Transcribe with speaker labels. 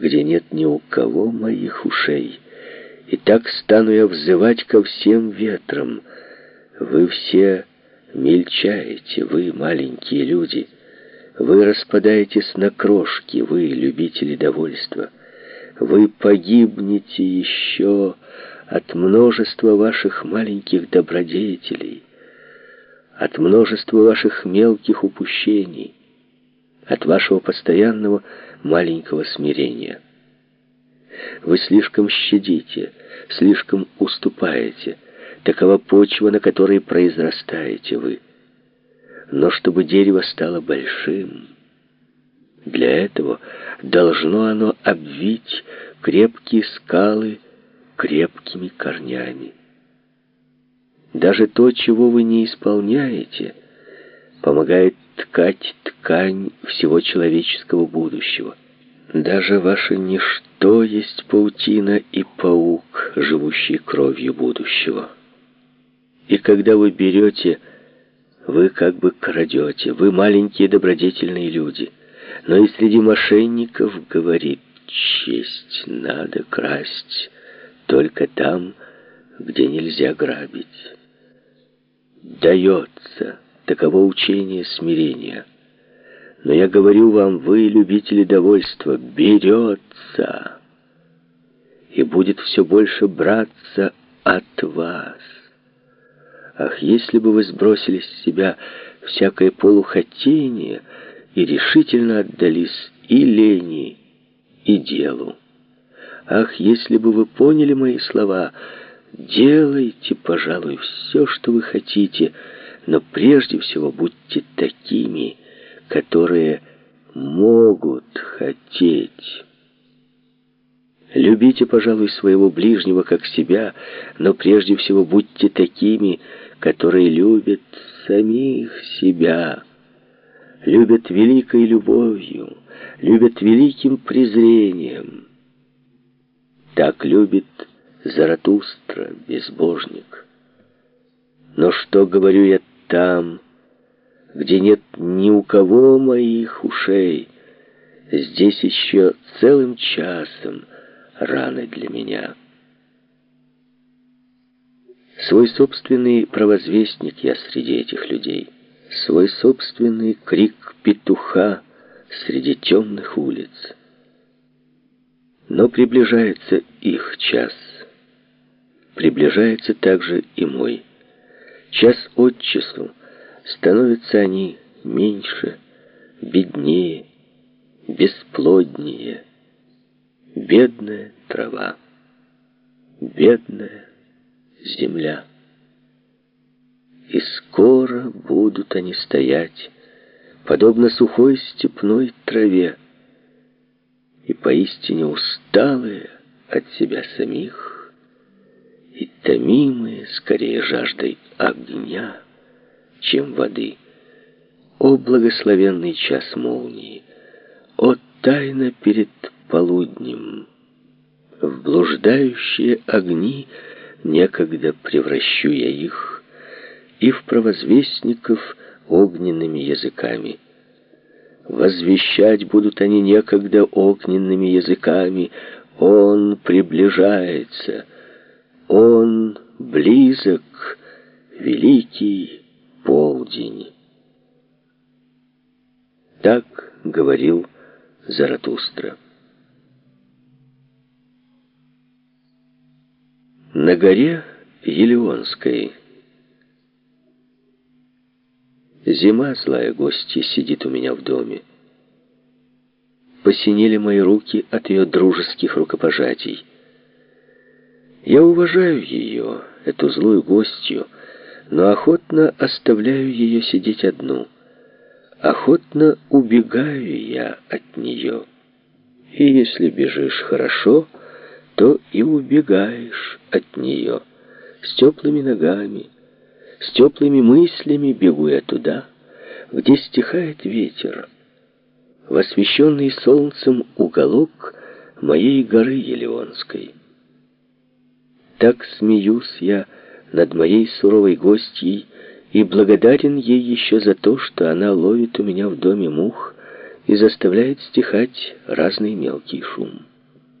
Speaker 1: где нет ни у кого моих ушей. И так стану я взывать ко всем ветрам. Вы все мельчаете, вы маленькие люди. Вы распадаетесь на крошки, вы любители довольства. Вы погибнете еще от множества ваших маленьких добродетелей, от множества ваших мелких упущений, от вашего постоянного маленького смирения. Вы слишком щадите, слишком уступаете. Такова почва, на которой произрастаете вы. Но чтобы дерево стало большим, для этого должно оно обвить крепкие скалы крепкими корнями. Даже то, чего вы не исполняете, помогает ткать ткань всего человеческого будущего. Даже ваше ничто есть паутина и паук, живущий кровью будущего. И когда вы берете, вы как бы крадете, вы маленькие добродетельные люди. Но и среди мошенников говорит, честь надо красть только там, где нельзя грабить. Дается, таково учение смирения. Но я говорю вам, вы, любители довольства, берется и будет все больше браться от вас. Ах, если бы вы сбросили с себя всякое полухотение и решительно отдались и лени, и делу. Ах, если бы вы поняли мои слова, делайте, пожалуй, все, что вы хотите, но прежде всего будьте такими, которые могут хотеть. Любите, пожалуй, своего ближнего как себя, но прежде всего будьте такими, которые любят самих себя, любят великой любовью, любят великим презрением. Так любит Заратустра, безбожник. Но что говорю я там, где нет ни у кого моих ушей, здесь еще целым часом раны для меня. Свой собственный провозвестник я среди этих людей, свой собственный крик петуха среди темных улиц. Но приближается их час. Приближается также и мой. Час от часу становятся они меньше, беднее, бесплоднее. Бедная трава, бедная земля. И скоро будут они стоять, подобно сухой степной траве, и поистине усталые от себя самих, и томимые скорее жаждой огня, чем воды. О благословенный час молнии! О тайна перед полуднем! В блуждающие огни некогда превращу я их и в провозвестников огненными языками — Возвещать будут они некогда огненными языками. Он приближается. Он близок, великий полдень. Так говорил Заратустра. На горе Елеонской Зима, злая гостья, сидит у меня в доме. Посинели мои руки от ее дружеских рукопожатий. Я уважаю ее, эту злую гостью, но охотно оставляю ее сидеть одну. Охотно убегаю я от нее. И если бежишь хорошо, то и убегаешь от нее с теплыми ногами, с теплыми мыслями бегу я туда, где стихает ветер, в освещенный солнцем уголок моей горы Елеонской. Так смеюсь я над моей суровой гостьей и благодарен ей еще за то, что она ловит у меня в доме мух и заставляет стихать разный мелкий шум.